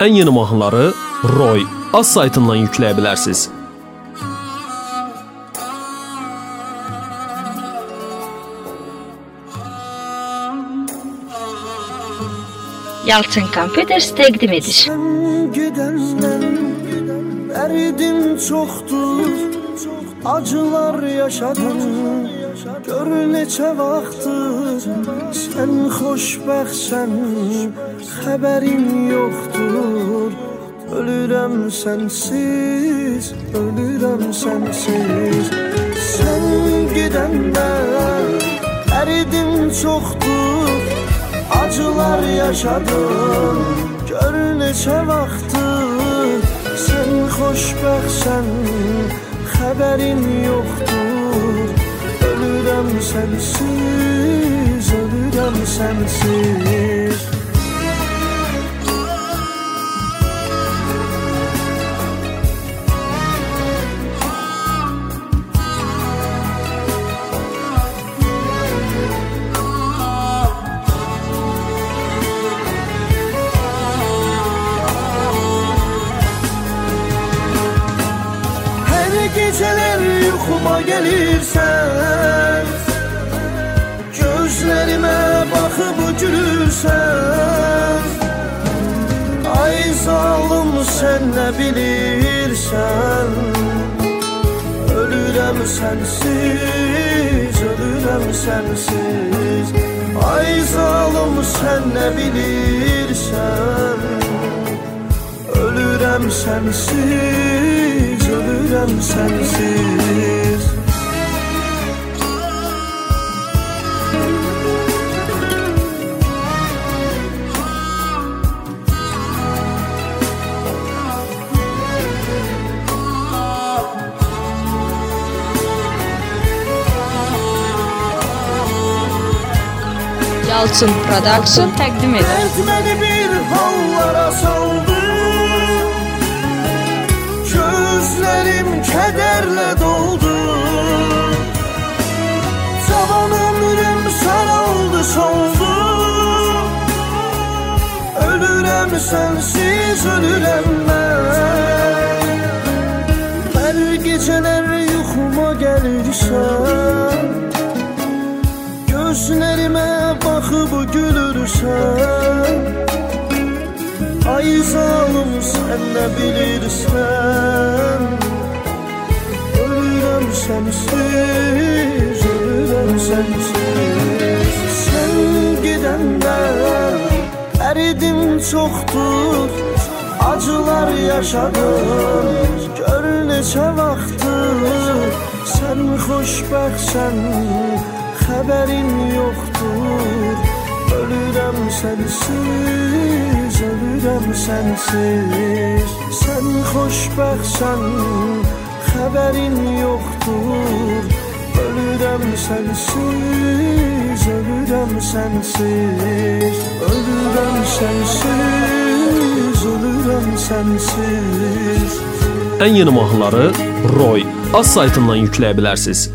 Ən yeni mahnıları Roy az saytından yükləyə bilərsiniz. Yalçın Computers təqdim edir. Sən gedəndən dərdim çoxdur Acılar yaşadım Gör neçə vaxtdır Sən xoşbəxtsən Xəbərin yoxdur. Ölürəm sənsiz Ölürəm sənsiz. Sən gedəndən dərdim çoxdur Acılar yaşadım Gör neçə vaxtdır Sən xoşbəxtsən Xəbərin yoxdur Ölürəm sənsiz Ölürəm sənsiz yuxuma gəlirsən Gözlərimə baxıb gülürsən Ay zalım sən nə bilirsən Ölürəm sənsiz, ölürəm sənsiz Ay zalım sən nə bilirsən Ölürəm sənsiz, ölürəm sənsiz Yalçın Production. Təqdim edir. Dert məni bir hallara saldı Cavan ömrüm saraldı soldu Ölürəm sənsiz ölürəm mən Hər gecələr yuxuma gəlirsən Gözlərimə baxıb gülürsən Ay zalım sən nə bilirsən Ölürəm sənsiz, Acılar yaşadım. Gör neçə vaxtdır Sən xoşbəxtsən Xəbərin yoxdur. Ölürəm sənsiz Ölürəm sənsiz. Sən xoşbəxtsən Xəbərin yoxdur. Ölürəm sənsiz Ölürəm sənsiz. Ölürəm sənsiz sənsiz Ən yeni mahnıları Roy az saytından yükləyə bilərsiniz.